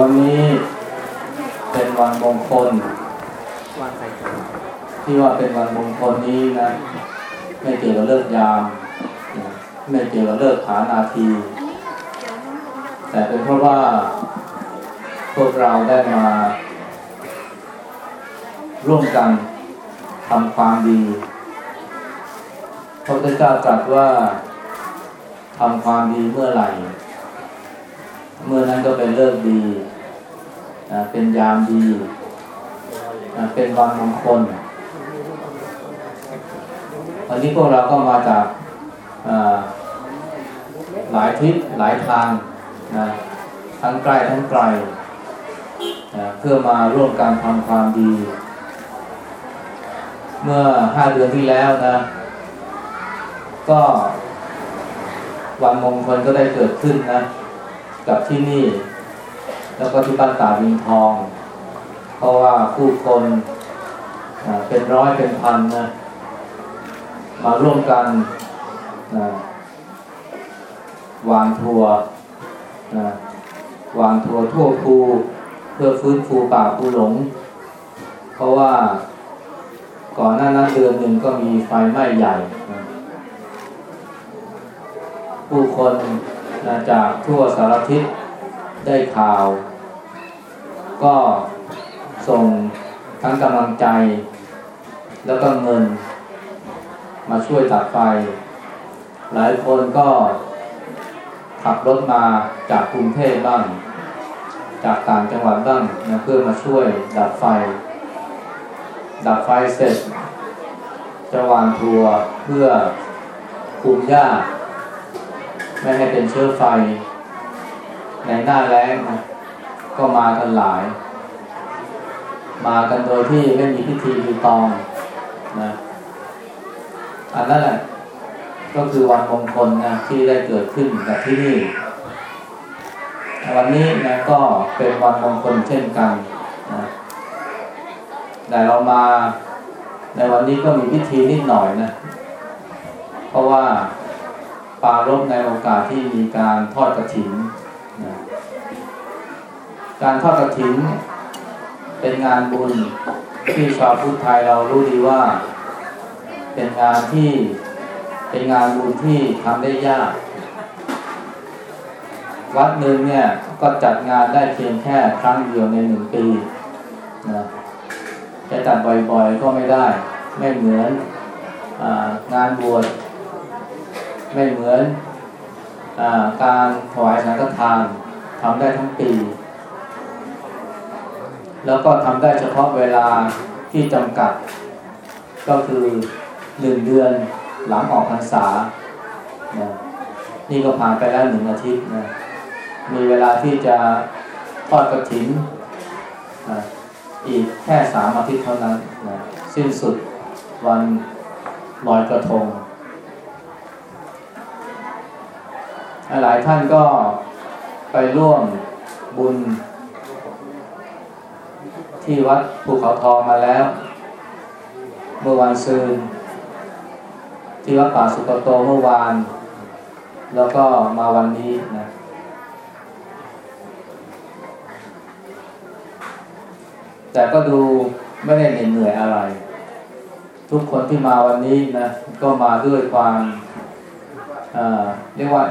วันนี้เป็นวันมงคลที่ว่าเป็นวันมงคลนี้นะไม่เกี่ยวกับเลิกยามไม่เกี่ยวกับเลิกผานาที แต่เป็นเพราะว่าพวกเราได้มา ร่วมกันทำความดีพระพุทธเจ้าตรัสว่าทำความดีเมื่อไหร่ เมื่อนั้นก็เป็นเลิกดีนะเป็นยามดีนะเป็นวันมงคลวันนี้พวกเราก็มาจากหลายทิศหลายทางนะทั้งใกล้ทั้งไกลนะเพื่อมาร่วมกันทำความดี เมื่อห้าเดือนที่แล้วนะ ก็วันมงคลก็ได้เกิดขึ้นนะ กับที่นี่ แล้วก็ที่บ้านตาดินทอง เพราะว่าผู้คนเป็นร้อยเป็นพันนะมาร่วมกันนะวางทัวนะวางทัวทั่วภูเพื่อฟื้นฟูป่าภูหลง เพราะว่าก่อนหน้านั้นเดือนหนึ่งก็มีไฟไหม้ใหญ่ ผู้คน นะจากทั่วสารทิศได้ข่าว ก็ส่งทั้งกำลังใจ แล้วก็เงิน มาช่วยตัดไฟ หลายคนก็ขับรถมาจากกรุงเทพบ้าง จากต่างจังหวัดบ้างนะเพื่อมาช่วยดับไฟ ดับไฟเสร็จ จะวางทัวร์เพื่อคุมหญ้า ไม่ให้เป็นเชื้อไฟ ในหน้าแล้งนะก็มากันหลาย มากันโดยที่ไม่มีพิธีรีตองนะอันนั้นแหละก็คือวันมงคลนะที่ได้เกิดขึ้นกับที่นี่ วันนี้นะก็เป็นวันมงคลเช่นกันนะแต่เรามาในวันนี้ก็มีพิธีนิดหน่อยนะ เพราะว่า ปารบในโอกาสที่มีการทอดกระถินนะการทอดกระถินเป็นงานบุญที่ชาวพุทธไทยเรารู้ดีว่า เป็นงานที่เป็นงานบุญที่ทำได้ยาก วัดหนึ่งเนี่ยก็จัดงานได้เพียงแค่ครั้งเดียวในหนึ่งปีนะจะจัดบ่อยๆก็ไม่ได้ ไม่เหมือนองานบวช ไม่เหมือนอาการถวายสังฆทานทำได้ทั้งปี แล้วก็ทำได้เฉพาะเวลาที่จำกัด ก็คือหนึ่งเดือนหลังออกพรรษานะนี่ก็ผ่านไปแล้วหนึ่งอาทิตย์นะมีเวลาที่จะทอดกระถินนะอีกแค่สามอาทิตย์เท่านั้นนะสิ้นสุดวันลอยกระทง หลายท่านก็ไปร่วมบุญ ที่วัดภูเขาทองมาแล้ว เมื่อวันซืนที่วัดป่าสุกโตเมื่อวาน แล้วก็มาวันนี้นะแต่ก็ดูไม่ได้เหน็ดเหนื่อยอะไร ทุกคนที่มาวันนี้นะ ก็มาด้วยความเรียกว่า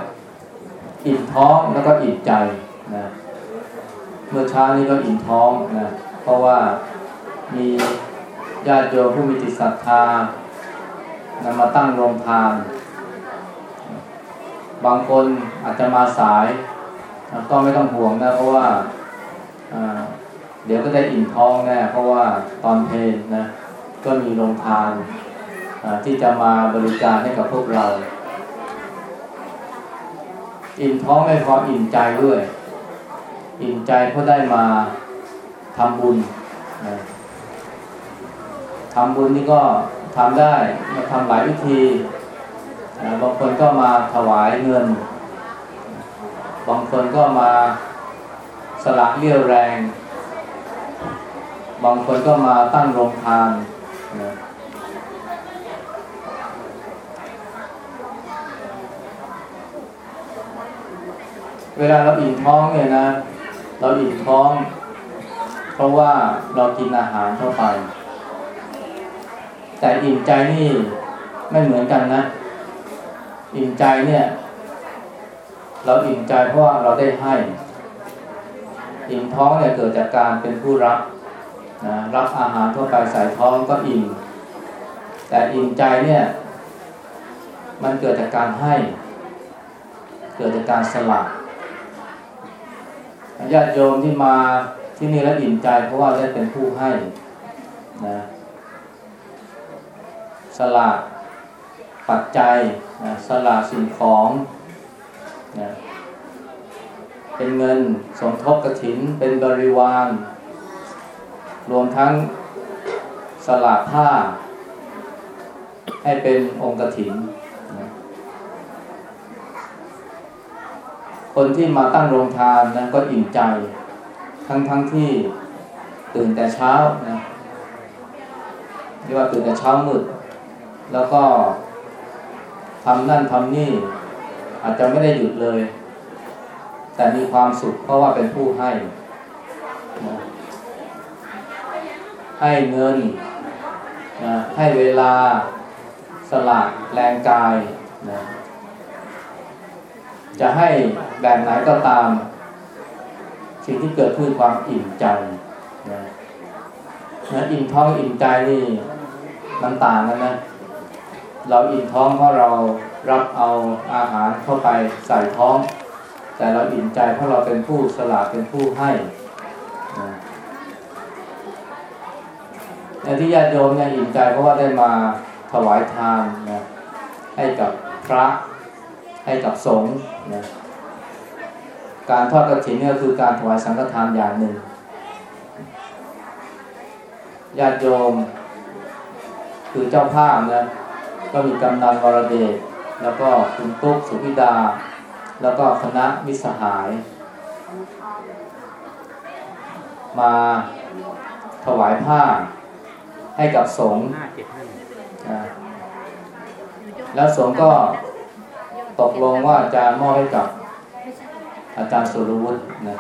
อิ่มท้องแล้วก็อิ่มใจนะเมื่อเช้านี้ก็อิ่มท้องนะเพราะว่ามีญาติโยมผู้มีจิตศรัทธานำมาตั้งโรงทาน บางคนอาจจะมาสายก็ไม่ต้องห่วงนะเพราะว่าเดี๋ยวก็ได้อิ่มท้องแน่เพราะว่าตอนเพลนนะก็มีโรงทานที่จะมาบริการให้กับพวกเรา อิ่มท้องไม่พออิ่มใจด้วย อิ่มใจเพราะได้มาทำบุญนะทำบุญนี่ก็ทำได้มาทำหลายวิธีนะบางคนก็มาถวายเงิน บางคนก็มาสละเรี่ยวแรง บางคนก็มาตั้งโรงทานนะ เวลาเราอิ่มท้องเนี่ยนะ เราอิ่มท้อง เพราะว่าเรากินอาหารเข้าไป แต่อิ่มใจนี่ไม่เหมือนกันนะ อิ่มใจเนี่ย เราอิ่มใจเพราะว่าเราได้ให้ อิ่มท้องเนี่ยเกิดจากการเป็นผู้รับนะรับอาหารเข้าไปใส่ท้องก็อิ่ม แต่อิ่มใจเนี่ย มันเกิดจากการให้ เกิดจากการสละ ญาติโยมที่มาที่นี่แล้วอิ่มใจ เพราะว่าได้เป็นผู้ให้นะสละปัจจัยนะสละสิ่งของนะเป็นเงินสมทบกระถินเป็นบริวาร รวมทั้งสละผ้า ให้เป็นองค์กระถินนะ คนที่มาตั้งโรงทานนะก็อิ่มใจ ทั้งทั้งที่ตื่นแต่เช้านะเรียกว่าตื่นแต่เช้ามืด แล้วก็ทำนั่นทำนี่ อาจจะไม่ได้หยุดเลย แต่มีความสุขเพราะว่าเป็นผู้ให้นะให้เงินนะให้เวลาสละแรงกายนะ จะให้แบบไหนก็ตาม สิ่งที่เกิดขึ้นความอิ่มใจนะนะอิ่มท้องอิ่มใจนี่มันต่างกันนะ เราอิ่มท้องเพราะเรารับเอาอาหารเข้าไปใส่ท้อง แต่เราอิ่มใจเพราะเราเป็นผู้สละเป็นผู้ให้นะในที่ญาติโยมเนี่ยอิ่มใจเพราะว่าได้มาถวายทานนะให้กับพระ ให้กับสงฆ์นะการทอดกระถินเนี่ยก็คือการถวายสังฆทานอย่างหนึ่งญาติโยม คือเจ้าภาพนะก็มีกำนันวรเดชแล้วก็คุณตุ๊กสุพิดา แล้วก็คณะมิสหาย มาถวายผ้าให้กับสงฆ์แล้วสงฆ์ก็ ตกลงว่าจะมอบให้กับอาจารย์สุรวุฒินะ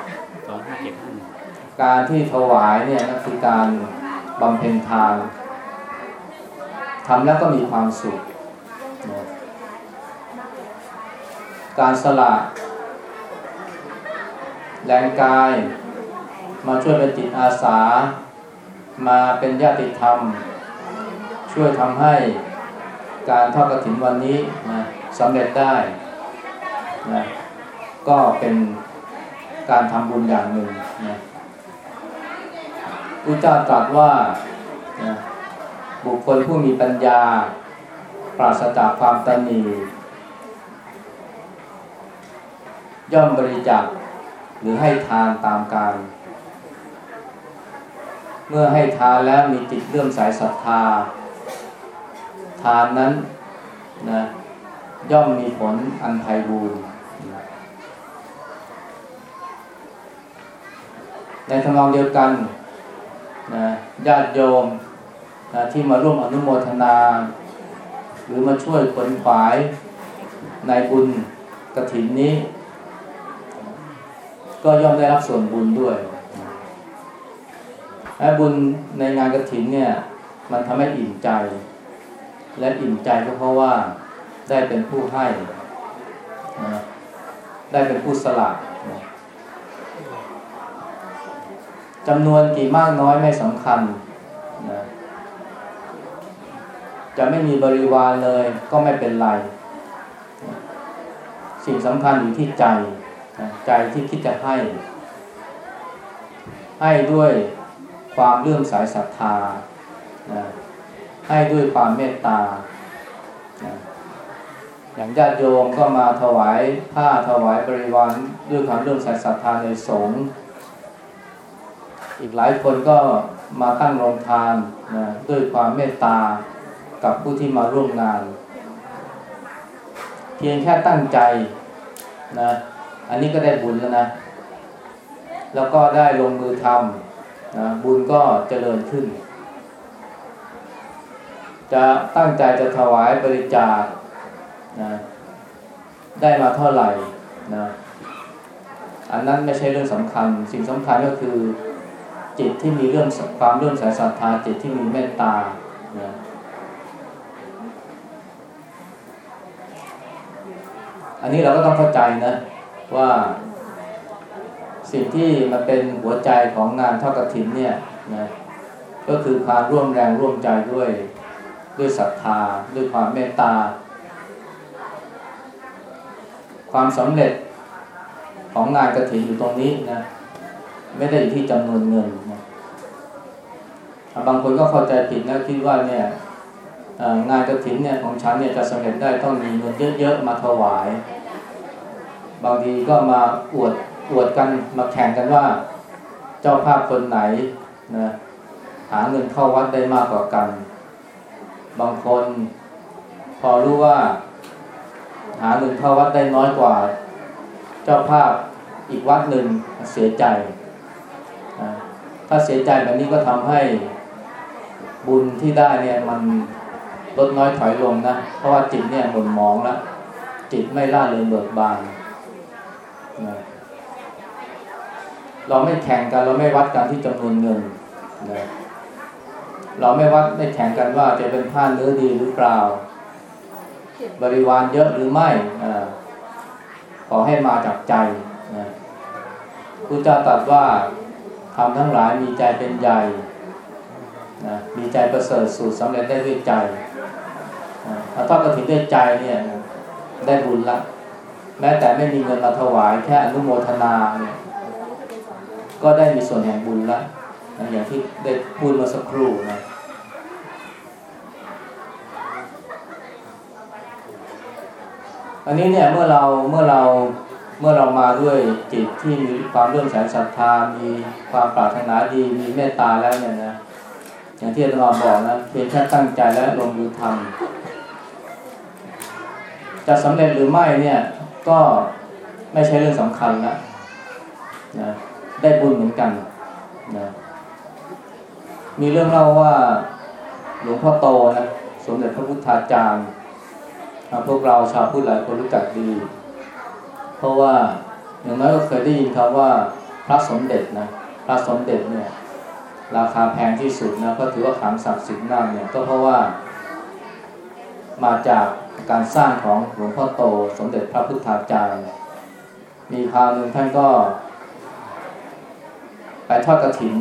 การที่ถวายเนี่ยนั่นคือการบำเพ็ญทานทำแล้วก็มีความสุขนะการสละแรงกาย มาช่วยเป็นจิตอาสา มาเป็นญาติธรรม ช่วยทำให้การทอดกระถินวันนี้นะ สำเร็จได้นะก็เป็นการทำบุญอย่างหนึ่งนะพระเจ้าตรัสว่านะบุคคลผู้มีปัญญา ปราศจากความตนีย่อมบริจาคหรือให้ทานตามการ เมื่อให้ทานแล้วมีจิตเลื่อมใสศรัทธา ทานนั้นนะ ย่อมมีผลอันไพบูรณ์ในทำนองเดียวกันนะญาติโยมนะที่มาร่วมอนุโมทนา หรือมาช่วยขนขวายในบุญกระถินนี้ ก็ย่อมได้รับส่วนบุญด้วยและบุญในงานกระถินเนี่ย มันทำให้อิ่มใจ และอิ่มใจก็เพราะว่า ได้เป็นผู้ให้นะได้เป็นผู้สละนะจำนวนกี่มากน้อยไม่สำคัญนะจะไม่มีบริวารเลยก็ไม่เป็นไรนะสิ่งสำคัญอยู่ที่ใจนะใจที่คิดจะให้ ให้ด้วยความเลื่อมสายศรัทธานะให้ด้วยความเมตตานะ อย่างญาติโยมก็มาถวายผ้าถวายบริวารด้วยความเลื่อมใสศรัทธาในสงฆ์อีกหลายคนก็มาตั้งโรงทานนะด้วยความเมตตากับผู้ที่มาร่วมงาน เพียงแค่ตั้งใจนะอันนี้ก็ได้บุญแล้วนะ แล้วก็ได้ลงมือทำนะบุญก็เจริญขึ้น จะตั้งใจจะถวายบริจาค นะได้มาเท่าไหร่นะอันนั้นไม่ใช่เรื่องสำคัญ สิ่งสำคัญก็คือจิตที่มีเรื่องความเรื่องสายศรัทธาจิตที่มีเมตตานะอันนี้เราก็ต้องเข้าใจนะว่าสิ่งที่มันเป็นหัวใจของงานทอดกระถินเนี่ยนะก็คือความร่วมแรงร่วมใจด้วยด้วยศรัทธาด้วยความเมตตา ความสำเร็จของงานกระถินอยู่ตรงนี้นะไม่ได้อยู่ที่จำนวนเงินนะบางคนก็เข้าใจผิดนะคิดว่าเนี่ยงานกระถินเนี่ยของฉันเนี่ยจะสำเร็จได้ต้องมีเงินเยอะๆมาถวาย บางทีก็มาอวดอวดกันมาแข่งกันว่า เจ้าภาพคนไหนนะหาเงินเข้าวัดได้มากกว่ากัน บางคนพอรู้ว่า หาเงินเข้าวัดได้น้อยกว่า เจ้าภาพอีกวัดหนึ่งเสียใจนะถ้าเสียใจแบบนี้ก็ทำให้บุญที่ได้เนี่ยมันลดน้อยถอยลงนะ เพราะว่าจิตเนี่ยหม่นหมองแล้วจิตไม่ล่าเริงเบิกบานนะเราไม่แข่งกันเราไม่วัดกันที่จำนวนเงินนะเราไม่วัดไม่แข่งกันว่าจะเป็นผ้าเนื้อดีหรือเปล่า บริวารเยอะหรือไม่อขอให้มาจากใจนะพระเจ้าตรัสว่าทำทั้งหลายมีใจเป็นใหญ่นะมีใจประเสริฐสูตรสำเร็จได้ด้วยใจถ้าทอดกระถิ่นด้วยใจเนี่ยได้บุญละ แม้แต่ไม่มีเงินมาถวายแค่อนุโมทนาเนี่ยก็ได้มีส่วนแห่งบุญละอย่างที่ได้พูดมาสักครู่นะ อันนี้เนี่ยเมื่อเราเมื่อเราเมื่อเรามาด้วยจิตที่มีความเรื่องแสนศรัทธา มีความปรารถนาดี มีเมตตาแล้วเนี่ยนะ อย่างที่อาจารย์บอกนะเพียงแค่ตั้งใจและลงมือทำจะสำเร็จหรือไม่เนี่ยก็ไม่ใช่เรื่องสำคัญนะนะได้บุญเหมือนกันนะมีเรื่องเล่าว่าหลวงพ่อโตนะสมเด็จพระพุทธาจารย์ พวกเราชาวพุทธหลายคนรู้จักดี เพราะว่าอย่างน้อยก็เคยได้ยินคำว่าพระสมเด็จนะพระสมเด็จเนี่ยราคาแพงที่สุดนะก็ถือว่าขังศักดิ์สิทธิ์นั่นเนี่ยก็เพราะว่า มาจากการสร้างของหลวงพ่อโต สมเด็จพระพุทธาจารย์มีคราวหนึ่งท่านก็ไปทอดกระถิ่น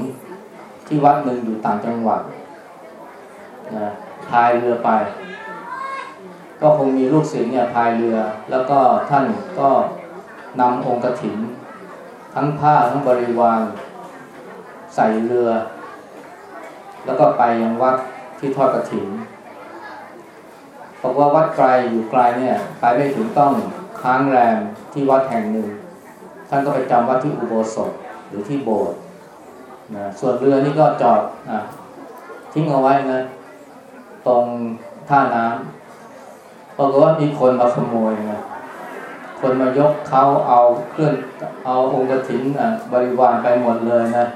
ที่วัดหนึ่งอยู่ต่างจังหวัดนะพายเรือไป ก็คงมีลูกศิษย์เนี่ยพายเรือ แล้วก็ท่านก็นำองค์กถิ่นทั้งผ้าทั้งบริวารใส่เรือ แล้วก็ไปยังวัดที่ทอดกระถิ่นบอกว่าวัดไกลอยู่ไกลเนี่ยไปไม่ถึงต้องค้างแรมที่วัดแห่งหนึ่ง ท่านก็ไปจำวัดที่อุโบสถหรือที่โบสถ์นะส่วนเรือนี่ก็จอดอทิ้งเอาไว้นะตรงท่าน้ำ ปรากฏว่ามีคนมาขโมยนะคนมายกเขาเอาเครื่องเอาองค์กฐินบริวารไปหมดเลยนะ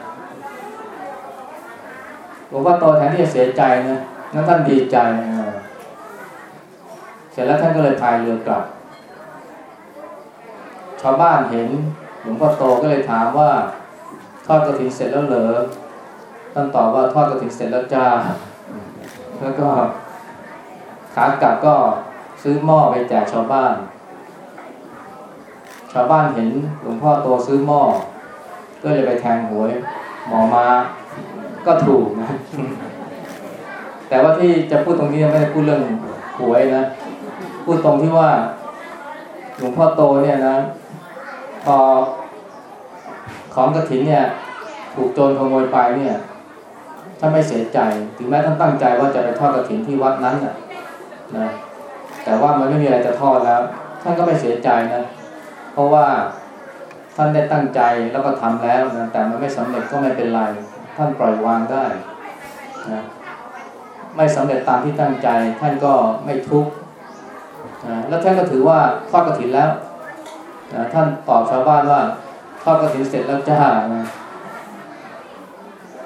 บอกว่าโตแทนที่จะเสียใจนะนั้นท่านดีใจนะเสร็จแล้วท่านก็เลยพายเรือกลับ ชาวบ้านเห็นหลวงพ่อโตก็เลยถามว่า ทอดกระถิ่นเสร็จแล้วเหรอท่านตอบว่าทอดกระถิ่นเสร็จแล้วจ้าแล้วก็ขากลับก็ ซื้อหม้อไปแจกชาวบ้าน ชาวบ้านเห็นหลวงพ่อโตซื้อหม้อ ก็เลยไปแทงหวย หมอมาก็ถูกนะ แต่ว่าที่จะพูดตรงนี้ไม่ได้พูดเรื่องหวยนะ พูดตรงที่ว่า หลวงพ่อโตเนี่ยนะ พอของกระถินเนี่ย ถูกโจรขโมยไปเนี่ยถ้าไม่เสียใจ ถึงแม้ท่านตั้งใจว่าจะไปทอดกระถินที่วัดนั้นนะนะ แต่ว่ามันไม่มีอะไรจะทอดแล้ว ท่านก็ไม่เสียใจนะ เพราะว่าท่านได้ตั้งใจแล้วก็ทำแล้วนะแต่มันไม่สำเร็จก็ไม่เป็นไร ท่านปล่อยวางได้นะไม่สำเร็จตามที่ตั้งใจ ท่านก็ไม่ทุกข์นะแล้วท่านก็ถือว่าทอดกระถินแล้วนะท่านตอบชาวบ้านว่าทอดกระถินเสร็จแล้วจ้านะ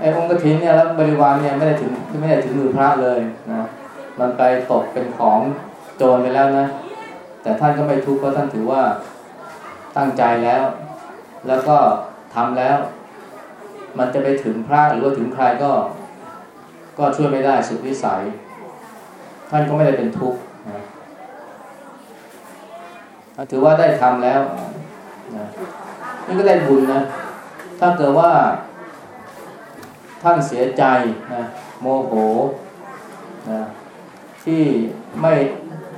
ไอ้องค์กฐินเนี่ยแล้วบริวารเนี่ยไม่ได้ถึงไม่ได้ถึงมือพระเลยนะมันไปตกเป็นของ จรไปแล้วนะ แต่ท่านก็ไม่ทุกข์เพราะท่านถือว่าตั้งใจแล้ว แล้วก็ทำแล้ว มันจะไปถึงพระหรือว่าถึงใครก็ ก็ช่วยไม่ได้สุดวิสัย ท่านก็ไม่ได้เป็นทุกข์นะถือว่าได้ทำแล้วนะนี่ก็ได้บุญนะ ถ้าเกิดว่าท่านเสียใจนะโมโหนะที่ไม่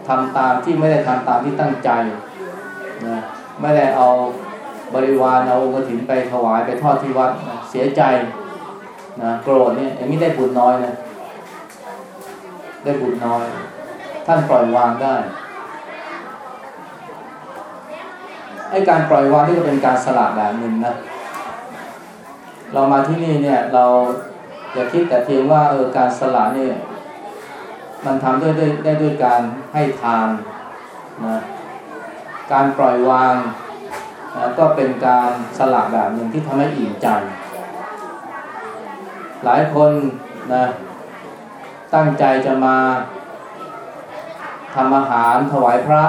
ทำตามที่ไม่ได้ทำตามที่ตั้งใจนะไม่ได้เอาบริวารเอากระถินไปถวายไปทอดที่วัดนะเสียใจนะโกรธเนี่ยอย่างนี้ได้บุญน้อยนะได้บุญน้อย ท่านปล่อยวางได้ไอ้การปล่อยวางที่จะเป็นการสละแบบหนึ่งนะเรามาที่นี่เนี่ยเราอย่าคิดแต่เพียงว่าเออการสละเนี่ย มันทำด้วยได้ได้ด้วยการให้ทานนะการปล่อยวางนะก็เป็นการสละแบบหนึ่งที่ทำให้อิ่มใจ หลายคนนะตั้งใจจะมาทำอาหารถวายพระ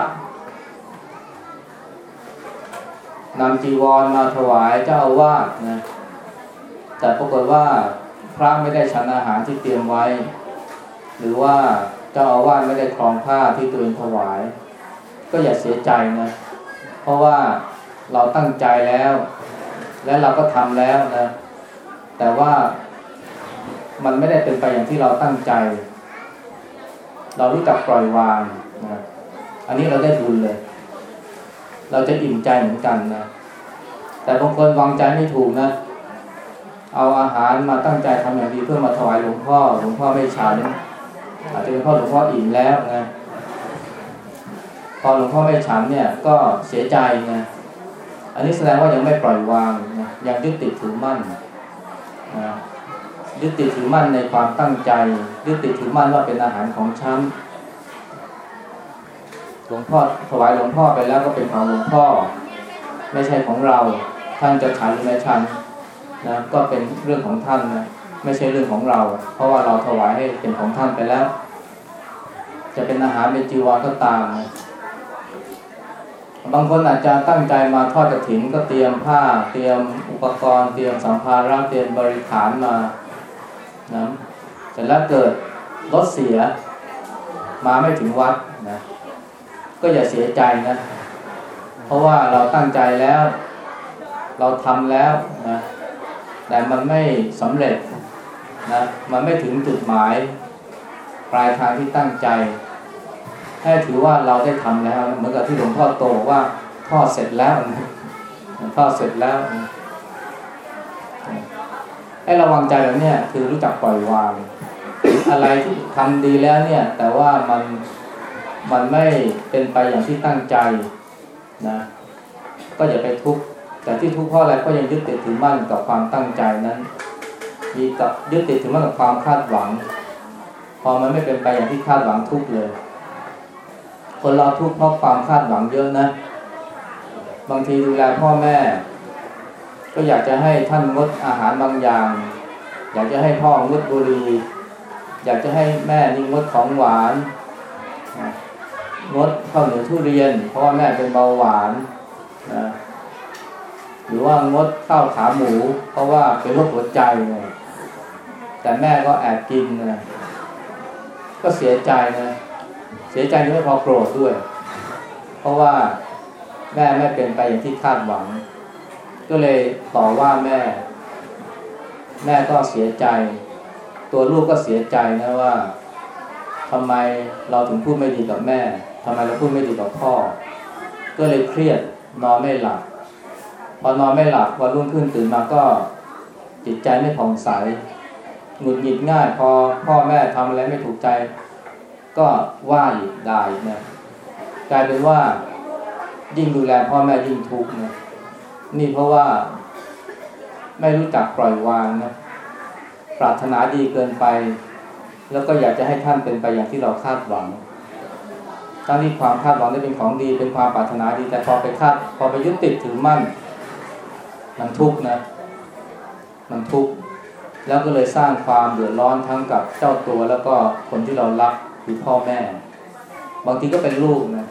นำจีวรมาถวายเจ้าอาวาสนะแต่ปรากฏว่าพระไม่ได้ฉันอาหารที่เตรียมไว้ หรือว่าเจ้าอาวาสไม่ได้ครองผ้าที่ตัวเองถวาย ก็อย่าเสียใจนะเพราะว่าเราตั้งใจแล้ว และเราก็ทำแล้วนะแต่ว่ามันไม่ได้เป็นไปอย่างที่เราตั้งใจ เรารู้จักปล่อยวางนะอันนี้เราได้บุญเลย เราจะอิ่มใจเหมือนกันนะแต่บางคนวางใจไม่ถูกนะเอาอาหารมาตั้งใจทำอย่างดีเพื่อมาถวายหลวงพ่อ หลวงพ่อไม่ฉัน อาจจะเป็นพ่อหลวงพ่ออิ่มแล้วนะพอหลวงพ่อไม่ฉันเนี่ยก็เสียใจนะอันนี้แสดงว่ายังไม่ปล่อยวางนะยังยึดติดถือมั่นนะยึดติดถือมั่นในความตั้งใจ ยึดติดถือมั่นว่าเป็นอาหารของฉันหลวงพ่อถวายหลวงพ่อไปแล้วก็เป็นของหลวงพ่อ ไม่ใช่ของเรา ท่านจะฉันหรือไม่ฉันนะก็เป็นเรื่องของท่านนะ ไม่ใช่เรื่องของเรา เพราะว่าเราถวายให้เป็นของท่านไปแล้ว จะเป็นอาหารเป็นจีวรก็ตามนะบางคนอาจจะตั้งใจมาทอดกระถิ่นก็เตรียมผ้า เตรียมอุปกรณ์ เตรียมสัมภาระเตรียมบริขารมานะเสร็จแล้วเกิดรถเสีย มาไม่ถึงวัดนะก็อย่าเสียใจนะ เพราะว่าเราตั้งใจแล้ว เราทำแล้วนะแต่มันไม่สำเร็จ นะมันไม่ถึงจุดหมาย ปลายทางที่ตั้งใจให้ถือว่าเราได้ทำแล้ว เหมือนกับที่หลวงพ่อโตบอกว่าทอดเสร็จแล้วนะทอดเสร็จแล้วนะให้ระวังใจแบบนี้คือรู้จักปล่อยวาง อะไรที่ทำดีแล้วเนี่ย แต่ว่ามันมันไม่เป็นไปอย่างที่ตั้งใจนะก็อย่าไปทุกข์แต่ที่ทุกข์เพราะอะไรก็ยังยึดติดถือมั่นกับความตั้งใจนั้น มีกับยึดติดถือมั่นกับความคาดหวัง พอมันไม่เป็นไปอย่างที่คาดหวังทุกเลย คนเราทุกเพราะความคาดหวังเยอะนะ บางทีดูแลพ่อแม่ ก็อยากจะให้ท่านงดอาหารบางอย่าง อยากจะให้พ่องดบุหรี่อยากจะให้แม่นี่งดของหวานงดข้าวเหนียวทุเรียน เพราะว่าแม่เป็นเบาหวานนะหรือว่างดข้าวขาหมู เพราะว่าเป็นโรคหัวใจไง แต่แม่ก็แอบกินนะก็เสียใจนะเสียใจไม่พอโกรธด้วย เพราะว่าแม่ไม่เป็นไปอย่างที่คาดหวัง ก็เลยต่อว่าแม่ แม่ก็เสียใจ ตัวลูกก็เสียใจนะว่าทำไมเราถึงพูดไม่ดีกับแม่ทำไมเราพูดไม่ดีกับพ่อ ก็เลยเครียดนอนไม่หลับพอนอนไม่หลับวันรุ่งขึ้นตื่นมาก็จิตใจไม่ผ่องใส หงุดหงิดง่าย พอพ่อแม่ทำอะไรไม่ถูกใจ ก็ว่าอีกด่าอีกนะกลายเป็นว่ายิ่งดูแลพ่อแม่ยิ่งทุกข์นะนี่เพราะว่า ไม่รู้จักปล่อยวางนะปรารถนาดีเกินไป แล้วก็อยากจะให้ท่านเป็นไปอย่างที่เราคาดหวังตั้งที่ความคาดหวังได้เป็นของดี เป็นความปรารถนาดีแต่พอไปคาดพอไปยึดติดถือมั่น มันทุกข์นะ มันทุกข์ แล้วก็เลยสร้างความเดือดร้อนทั้งกับเจ้าตัวแล้วก็คนที่เรารักคือพ่อแม่ บางทีก็เป็นลูกนะ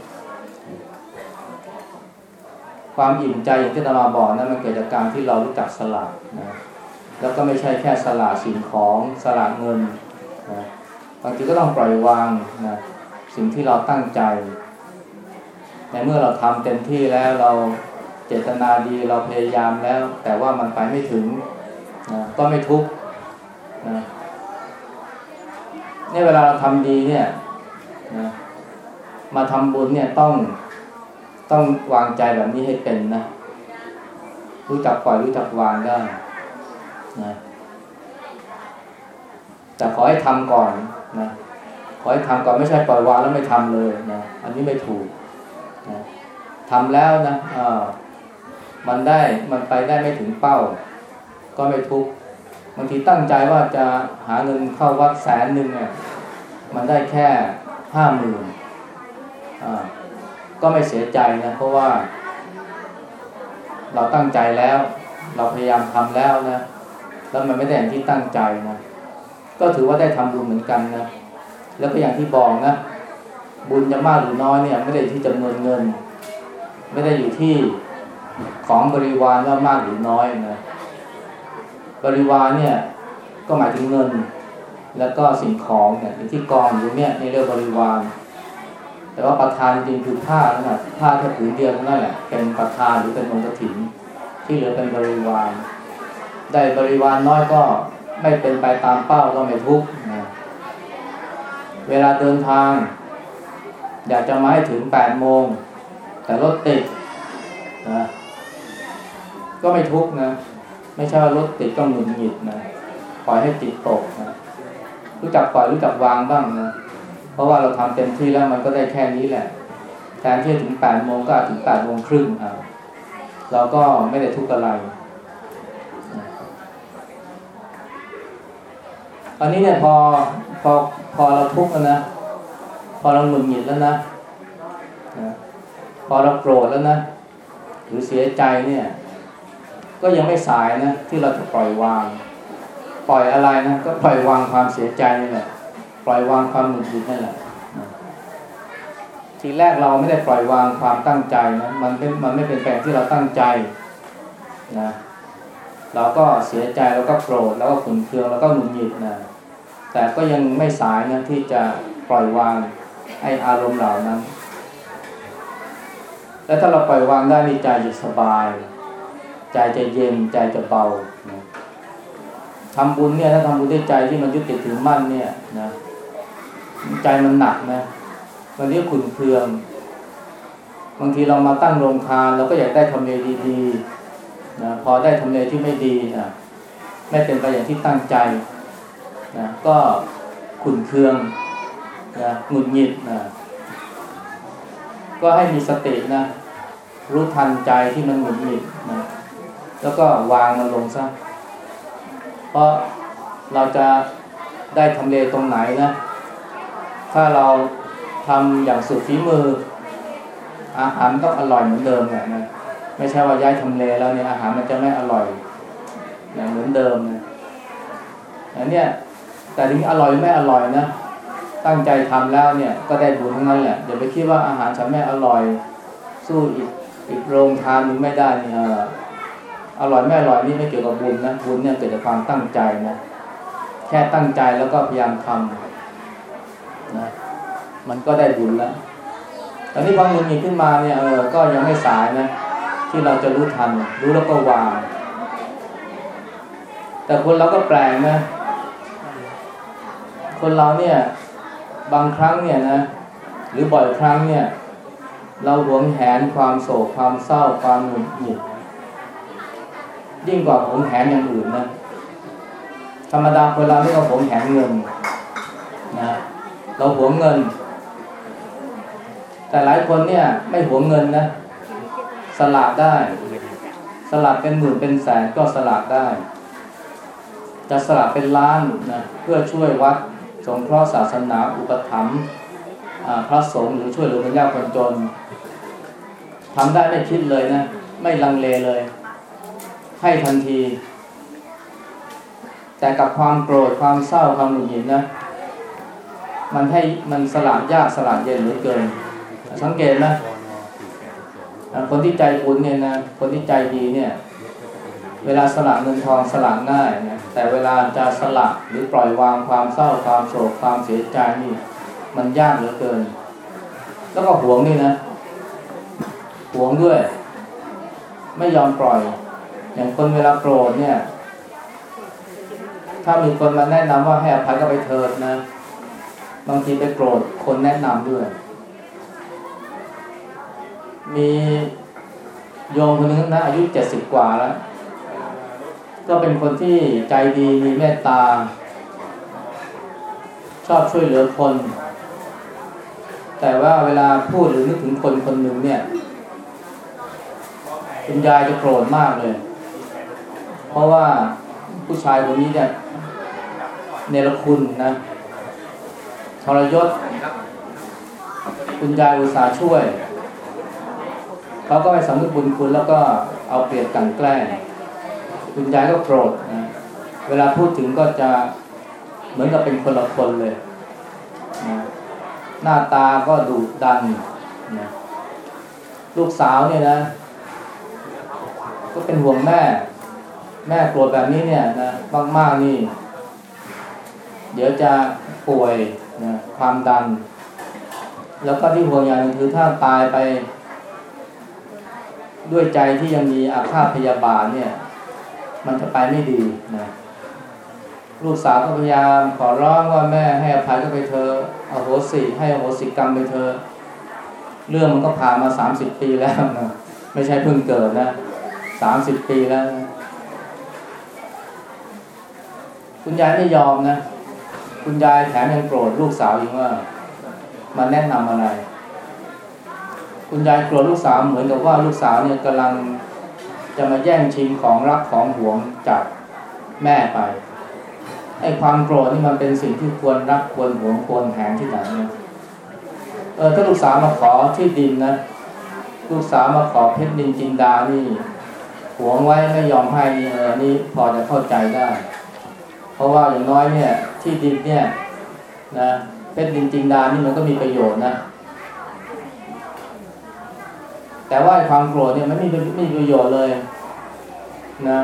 ความอิ่มใจอย่างที่ตมาบอกนะมันเกิดจากการที่เรารู้จักสละนะแล้วก็ไม่ใช่แค่สละสิ่งของสละเงินนะบางทีก็ต้องปล่อยวางนะสิ่งที่เราตั้งใจในเมื่อเราทำเต็มที่แล้วเราเจตนาดีเราพยายามแล้ว แต่ว่ามันไปไม่ถึงนะก็ไม่ทุกข์ นะเนี่ยเวลาเราทำดีเนี่ยนะมาทำบุญเนี่ยต้องต้องวางใจแบบนี้ให้เป็นนะ รู้จักปล่อยรู้จักวางได้นะแต่ขอให้ทำก่อนนะขอให้ทำก่อนไม่ใช่ปล่อยวางแล้วไม่ทำเลยนะอันนี้ไม่ถูกนะทำแล้วนะอ่ามันได้มันไปได้ไม่ถึงเป้า ก็ไม่ทุกข์ บางทีตั้งใจว่าจะหาเงินเข้าวัดแสนหนึ่งเนี่ยมันได้แค่ห้าหมื่นอ่าก็ไม่เสียใจนะเพราะว่า เราตั้งใจแล้ว เราพยายามทำแล้วนะ แล้วมันไม่ได้อย่างที่ตั้งใจนะก็ถือว่าได้ทำบุญเหมือนกันนะแล้วก็อย่างที่บอกนะบุญจะมากหรือน้อยเนี่ย ไม่ได้อยู่ที่จำนวนเงิน ไม่ได้อยู่ที่ของบริวารว่ามากหรือน้อยนะ บริวารเนี่ยก็หมายถึงเงิน แล้วก็สิ่งของเนี่ยที่กองอยู่เนี่ยในเรียกบริวาร แต่ว่าประธานจริงคือผ้านั่นแหละผ้าแค่ผืนเดียวนั้นแหละเป็นประธานหรือเป็นองค์กฐิน ที่เหลือเป็นบริวาร ได้บริวารน้อยก็ไม่เป็นไปตามเป้าก็ไม่ทุกข์นะเวลาเดินทาง อยากจะมาให้ถึงแปดโมง แต่รถติดนะก็ไม่ทุกข์นะ ไม่ใช่ว่ารถติดก็หงุดหงิดนะปล่อยให้ติดตกนะรู้จักปล่อยรู้จักวางบ้างนะเพราะว่าเราทำเต็มที่แล้วมันก็ได้แค่นี้แหละแทนที่จะถึงแปดโมงก็อาจถึงแปดโมงครึ่งอะเราก็ไม่ได้ทุกข์อะไรอันนี้เนี่ยพอพอพอเราทุกข์แล้วนะพอเราหงุดหงิดแล้วนะพอเราโกรธแล้วนะหรือเสียใจเนี่ย ก็ยังไม่สายนะที่เราจะปล่อยวาง ปล่อยอะไรนะก็ปล่อยวางความเสียใจนี่แหละปล่อยวางความหงุดหงิดนั่นแหละทีแรกเราไม่ได้ปล่อยวางความตั้งใจนะมันเป็นมันไม่เป็นแปลงที่เราตั้งใจนะเราก็เสียใจแล้วก็โกรธแล้วก็ขุนเคืองแล้วก็หงุดหงิดนะแต่ก็ยังไม่สายนะที่จะปล่อยวางไออารมณ์เหล่านั้น แล้วถ้าเราปล่อยวางได้ในใจจะสบาย ใจจะเย็นใจจะเบานะทำบุญเนี่ยถ้าทำบุญด้วยใจที่มันยึดติดถือมั่นเนี่ยนะใจมันหนักนะมันเรียกขุนเคือง บางทีเรามาตั้งโรงทานเราก็อยากได้ทำเลดีๆนะพอได้ทำเลที่ไม่ดีนะไม่เป็นไปอย่างที่ตั้งใจนะก็ขุนเคืองนะหงุดหงิดนะก็ให้มีสตินะรู้ทันใจที่มันหงุดหงิดนะ แล้วก็วางมันลงซะเพราะเราจะได้ทำเลตรงไหนนะ ถ้าเราทำอย่างสุดฝีมือ อาหารต้องอร่อยเหมือนเดิมเนี่ยนะไม่ใช่ว่าย้ายทำเลแล้วเนี่ยอาหารมันจะไม่อร่อยอย่างเหมือนเดิมนะอันเนี้ยแต่ถึงอร่อยไม่อร่อยนะตั้งใจทำแล้วเนี่ยก็ได้บุญทั้งนั้นแหละอย่าไปคิดว่าอาหารฉันไม่อร่อย สู้อีกอีกโรงทานนึงไม่ได้เนี่ย อร่อยไม่อร่อยนี่ไม่เกี่ยวกับบุญนะบุญเนี่ยเกิดจากความตั้งใจนะแค่ตั้งใจแล้วก็พยายามทำนะมันก็ได้บุญแล้วตอนนี้พอเงินมีขึ้นมาเนี่ยเออก็ยังไม่สายนะ ที่เราจะรู้ทัน รู้แล้วก็วาง แต่คนเราก็แปลงนะ คนเราเนี่ย บางครั้งเนี่ยนะ หรือบ่อยครั้งเนี่ย เราหวงแหนความโศกความเศร้าความหงุดหงิด ยิ่งกว่าหวงแหนอย่างอื่นนะธรรมดาคนเราไม่ก็หวงแหนเงินนะเราหวงเงิน แต่หลายคนเนี่ย ไม่หวงเงินนะสละได้ สละเป็นหมื่นเป็นแสนก็สละได้ จะสละเป็นล้านนะเพื่อช่วยวัดสงเคราะห์ศาสนาอุปถัมภ์พระสงฆ์หรือช่วยเหลือคนยากคนจนทำได้ไม่คิดเลยนะ ไม่ลังเลเลย ให้ทันที แต่กับความโกรธความเศร้าความหงุดหงิดนะ มันให้มันสละยากสละเย็นเหลือเกิน สังเกตนะคนที่ใจบุญเนี่ยนะคนที่ใจดีเนี่ย เวลาสละเงินทองสละง่ายนะแต่เวลาจะสละหรือปล่อยวางความเศร้าความโศกความเสียใจนี่มันยากเหลือเกิน แล้วก็หวงนี่นะหวงด้วย ไม่ยอมปล่อย อย่างคนเวลาโกรธเนี่ย ถ้ามีคนมาแนะนำว่าให้อภัยก็ไปเถิดนะ บางทีไปโกรธคนแนะนำด้วย มีโยมคนนึงนะอายุเจ็ดสิบกว่าแล้ว ก็เป็นคนที่ใจดีมีเมตตา ชอบช่วยเหลือคน แต่ว่าเวลาพูดหรือนึกถึงคนคนหนึ่งเนี่ยคุณยายจะโกรธมากเลย เพราะว่าผู้ชายคนนี้เนี่ยเนรคุณนะทรยศ คุณยายอุตสาช่วย เขาก็ไปสำนึกบุญคุณแล้วก็เอาเปรียบกันแกล้ง คุณยายก็โกรธนะเวลาพูดถึงก็จะเหมือนกับเป็นคนละคนเลยนะหน้าตาก็ดุดันนะลูกสาวเนี่ยนะ ก็เป็นห่วงแม่ แม่โกรธแบบนี้เนี่ยนะมากๆนี่ เดี๋ยวจะป่วยนะความดัน แล้วก็ที่ห่วงอย่างนึงคือถ้าตายไป ด้วยใจที่ยังมีอาฆาตพยาบาทเนี่ย มันจะไปไม่ดีนะลูกสาวก็พยายามขอร้องว่าแม่ให้อภัยก็ไปเธอะอโหสิให้อโหสิกรรมไปเธอ เรื่องมันก็ผ่านมาสามสิบปีแล้วนะไม่ใช่เพิ่งเกิดนะสามสิบปีแล้วนะ คุณยายไม่ยอมนะ คุณยายแถมยังโกรธลูกสาวอีกว่ามาแนะนำอะไร คุณยายโกรธลูกสาวเหมือนกับว่าลูกสาวเนี่ยกำลังจะมาแย่งชิงของรักของหวงจากแม่ไปไอ้ความโกรธนี่มันเป็นสิ่งที่ควรรักควรหวงควรแหนที่ไหนเนี่ยเออถ้าลูกสาวมาขอที่ดินนะลูกสาวมาขอเพชรดินจินดานี่หวงไว้ไม่ยอมให้นี่เออนี่พอจะเข้าใจได้ ราะว่าอย่างน้อยเนี่ย ที่ดินเนี่ยนะเพชรดินจินดานี่มันก็มีประโยชน์นะ แต่ว่าความโกรธเนี่ยมันไม่มีไม่มีประโยชน์เลยนะ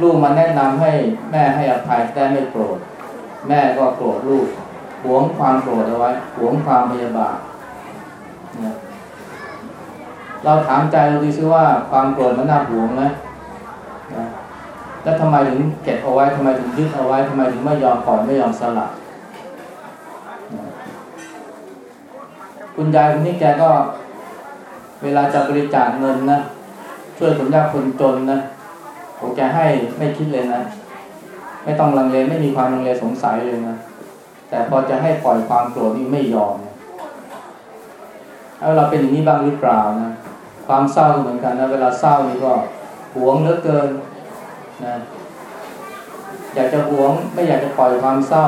ลูกมาแนะนำให้แม่ให้อภัยแต่ไม่โกรธ แม่ก็โกรธลูกหวงความโกรธเอาไว้หวงความพยาบาทนะเราถามใจเราดูซิว่าความโกรธมันน่าหวงไหม แล้วทำไมถึงเก็บเอาไว้ทำไมถึงยึดเอาไว้ทำไมถึงไม่ยอมปล่อยไม่ยอมสละคุณยายคนนี้แกก็ เวลาจะบริจาคเงินนะช่วยคนยากคนจนนะโอแกให้ไม่คิดเลยนะ ไม่ต้องลังเลไม่มีความลังเลสงสัยเลยนะแต่พอจะให้ปล่อยความโกรธนี่ไม่ยอมแล้วเราเป็นอย่างนี้บ้างหรือเปล่านะความเศร้าเหมือนกันนะเวลาเศร้านี่ก็หวงเหลือเกิน นะอยากจะหวงไม่อยากจะปล่อยความเศร้า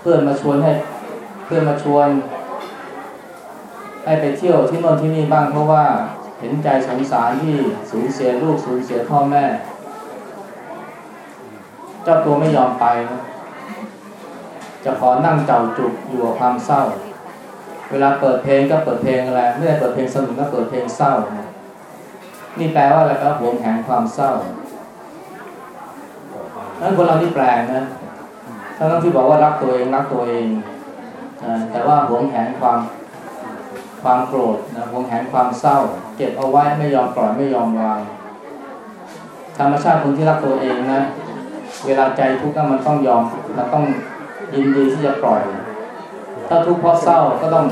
เพื่อนมาชวนให้เพื่อนมาชวน ให้ไปเที่ยวที่โน่นที่นี่บ้างเพราะว่าเห็นใจสงสารที่สูญเสียลูกสูญเสียพ่อแม่ เจ้าตัวไม่ยอมไปนะจะขอนั่งเจ้าจุกอยู่กับความเศร้า เวลาเปิดเพลงก็เปิดเพลงอะไรไม่ได้เปิดเพลงสนุกก็เปิดเพลงเศร้านะนี่แปลว่าอะไรครับหวงแหนความเศร้า นั้นคนเรานี่แปลกนะทั้งที่บอกว่ารักตัวเองรักตัวเองนะแต่ว่าหวงแหนความความโกรธนะหวงแหนความเศร้า เก็บเอาไว้ไม่ยอมปล่อยไม่ยอมวางธรรมชาติคนที่รักตัวเองนะ เวลาใจทุกข์มันต้องยอมมันต้องยินดีที่จะปล่อย ถ้าทุกข์เพราะเศร้าก็ต้อง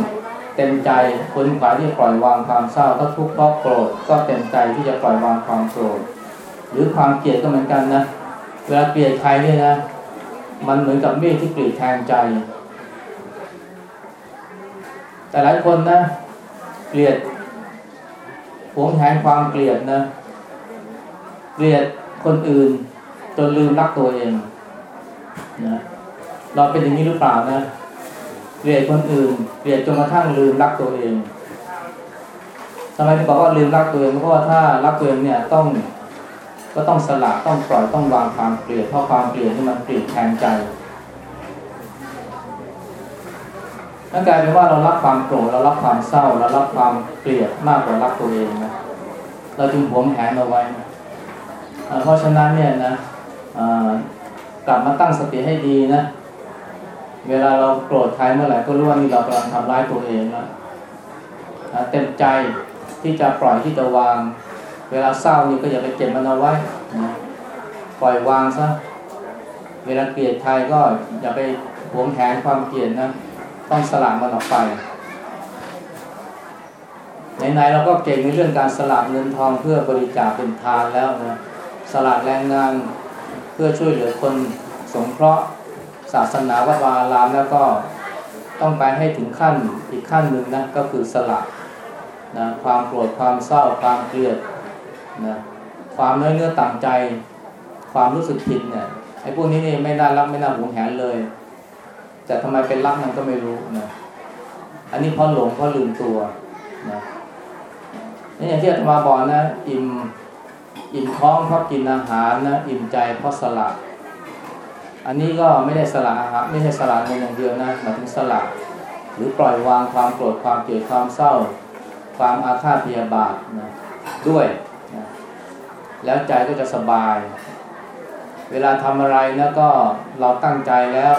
เต็มใจคนขวาที่ปล่อยวางความเศร้า ถ้าทุกข์เพราะโกรธก็เต็มใจที่จะปล่อยวางความโกรธหรือความเกลียดก็เหมือนกันนะ เวลาเกลียดใครเนี่ยนะ มันเหมือนกับมีดที่กรีดแทงใจ แต่หลายคนนะ เกลียดหวงแหนความเกลียดนะ เกลียดคนอื่น จนลืมรักตัวเองนะเราเป็นอย่างนี้หรือเปล่านะ เกลียดคนอื่น เกลียดจนกระทั่งลืมรักตัวเองทำไมถึงบอกว่าลืมรักตัวเองเพราะว่าถ้ารักตัวเองเนี่ยต้อง ก็ต้องสละต้องปล่อยต้องวางความเกลียดเพราะความเกลียดนี่มันเกลียดแทนใจนั่นกลายเป็นว่าเรารับความโกรธเรารับความเศร้าเรารับความเกลียดมากกว่ารักตัวเองนะเราจึงหวงแหนเอาไว้นะเพราะฉะนั้นเนี่ยนะกลับมาตั้งสติให้ดีนะ เวลาเราโกรธใครเมื่อไหร่ก็รู้ว่านี่เรากำลังทำร้ายตัวเองนะเต็มใจที่จะปล่อยที่จะวาง เวลาเศร้านี่ก็อย่าไปเก็บมันเอาไว้นะปล่อยวางซะ เวลาเกลียดใครก็อย่าไปหวงแหนความเกลียดนะ ต้องสละมันออกไปไหนๆเราก็เก่งในเรื่องการสละเงินทองเพื่อบริจาคเป็นทานแล้วนะสละแรงงานเพื่อช่วยเหลือคนสงเคราะห์ศาสนาวัดวาลามแล้วก็ต้องไปให้ถึงขั้นอีกขั้นหนึ่งนะก็คือสละนะความโกรธความเศร้าความเกลียด นะความเนื้อเนื้อต่างใจ ความรู้สึกผิดเนี่ยไอ้พวกนี้นี่ไม่น่ารักไม่น่าหวงแหนเลย แต่ทำไมเป็นรักมันก็ไม่รู้นะอันนี้เพราะหลงเพราะลืมตัวนะนี่อย่างที่อาตมาบอกนะ อิ่มอิ่มท้องเพราะกินอาหารนะอิ่มใจเพราะสละอันนี้ก็ไม่ได้สละอาหารไม่ใช่สละเงินอย่างเดียวนะหมายถึงสละหรือปล่อยวางความโกรธความเกลียดความเศร้า ความอาฆาตพยาบาทนะด้วย แล้วใจก็จะสบาย เวลาทำอะไรนะก็เราตั้งใจแล้ว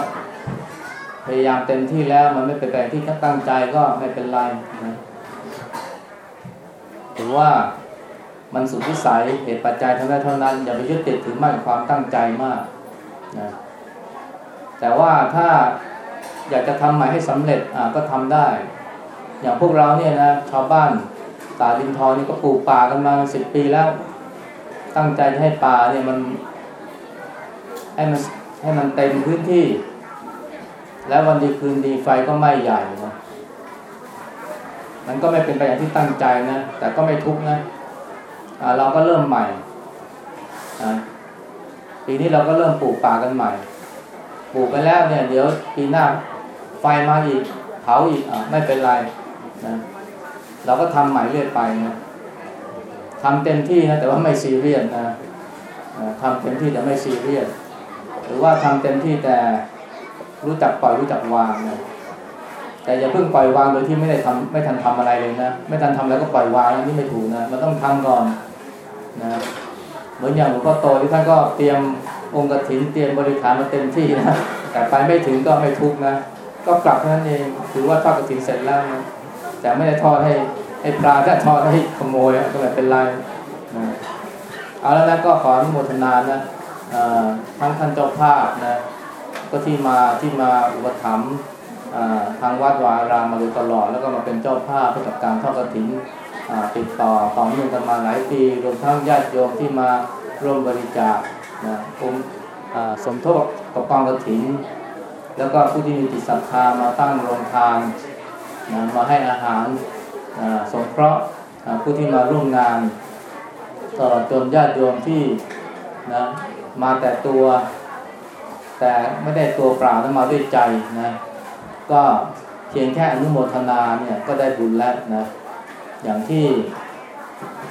พยายามเต็มที่แล้วมันไม่เป็นไปที่ตั้งใจก็ไม่เป็นไรนะถือว่ามันสุดวิสัยเหตุปัจจัยเท่านั้นเท่านั้น อย่าไปยึดติดถึงมากความตั้งใจมากนะแต่ว่าถ้าอยากจะทำใหม่ให้สำเร็จอ่าก็ทำได้ อย่างพวกเราเนี่ยนะชาวบ้านตาดินทอนี่ก็ปลูกป่ากันมาสิบปีแล้ว ตั้งใจให้ป่าเนี่ยมันให้มันให้มันเต็มพื้นที่ แล้ววันดีคืนดีไฟก็ไหม้ใหญ่นะมันก็ไม่เป็นไปอย่างที่ตั้งใจนะ แต่ก็ไม่ทุกนะะเราก็เริ่มใหม่ ปีนี้เราก็เริ่มปลูกป่ากันใหม่ ปลูกไปแล้วเนี่ย เดี๋ยวปีหน้าไฟมาอีกเผาอีกอไม่เป็นไรนะ เราก็ทำใหม่เรื่อยไปนะ ทำเต็มที่นะแต่ว่าไม่ซีเรียสนะทำเต็มที่แต่ไม่ซีเรียสหรือว่าทำเต็มที่แต่รู้จักปล่อยรู้จักวางนะแต่อย่าเพิ่งปล่อยวางโดยที่ไม่ได้ทำไม่ทันทำอะไรเลยนะไม่ทันทำแล้วก็ปล่อยวางนี่ไม่ถูกนะมันต้องทำก่อนนะเหมือนอย่างหลวงพ่อโตที่ท่านก็เตรียมองค์กฐินเตรียมบริการมาเต็มที่นะแต่ไปไม่ถึงก็ไม่ทุกนะก็กลับเท่านั้นเองถือว่าทอดกฐินเสร็จแล้วนะแต่ไม่ได้ทอดให้ ให้ปลาแค่ทอดให้ขโมยก็ไม่เป็นไรนะเอาแล้วนะก็ขออนุโมทนานะทั้งท่านเจ้าภาพนะก็ที่มาที่มาอุปถัมภ์ทางวัดวารามมาโดยตลอด แล้วก็มาเป็นเจ้าภาพเพื่อกับการทอดกฐินติดต่อต่อเนื่องกันมาหลายปีรวมทั้งญาติโยมที่มาร่วมบริจาคนะองค์สมทบกับกองกฐินแล้วก็ผู้ที่มีจิตศรัทธามาตั้งโรงทานนะมาให้อาหาร สงเคราะห์ผู้ที่มาร่วมงาน ตลอดจนญาติโยมที่นะมาแต่ตัว แต่ไม่ได้ตัวเปล่านะมาด้วยใจนะก็เพียงแค่อนุโมทนาเนี่ยก็ได้บุญแล้วนะอย่างที่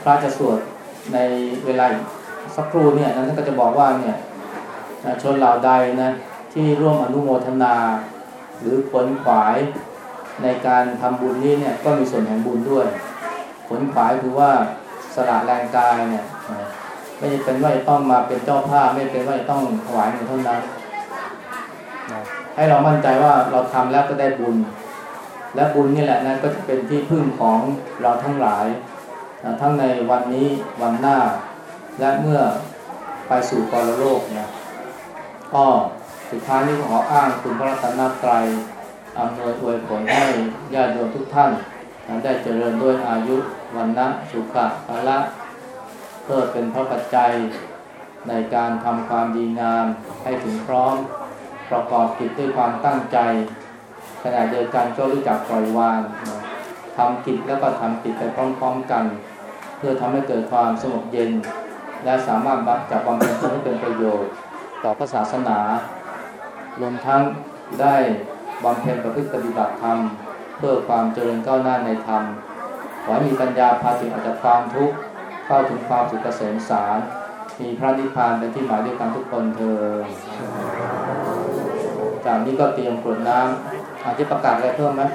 พระจะสวดในเวลาสักครู่เนี่ยนั้นก็จะบอกว่าเนี่ยชนเหล่าใดนะที่ร่วมอนุโมทนา หรือผลขวาย ในการทำบุญนี้เนี่ยก็มีส่วนแห่งบุญด้วย ผลขวายคือว่าสละแรงกายเนี่ยไม่เป็นว่าจะต้องมาเป็นเจ้าภาพไม่เป็นว่าจะต้องถวายเงินเท่านั้นให้เรามั่นใจว่าเราทำแล้วก็ได้บุญ และบุญนี่แหละนั่นก็จะเป็นที่พึ่งของเราทั้งหลาย ทั้งในวันนี้วันหน้า และเมื่อไปสู่กรโลกนะก็สุดท้ายนี้ขออ้างคุณพระรัตนตรัย อำนวยอวยผลให้ญาติโยมทุกท่าน ได้เจริญด้วยอายุวันนะสุขะภละเพื่อเป็นพระปัจจัยในการทำความดีงามให้ถึงพร้อม ประกอบกิจด้วยความตั้งใจ ขณะเดียวกันก็รู้จักปล่อยวางทำกิจแล้วก็ทำกิจไปพร้อมๆกัน เพื่อทำให้เกิดความสงบเย็น และสามารถจับบำเพ็ญให้เป็นประโยชน์ ต่อพระศาสนา รวมทั้งได้ บำเพ็ญประพฤติปฏิบัติธรรม เพื่อความเจริญก้าวหน้าในธรรมขอให้มีปัญญาพาถึงออกจากความทุกข์เข้าถึงความสุขเกษมสารมีพระนิพพานเป็นที่หมายด้วยกันทุกคนเธอจากนี้ก็เตรียมกรวดน้ำอาจจะประกาศอะไรเพิ่มไหมก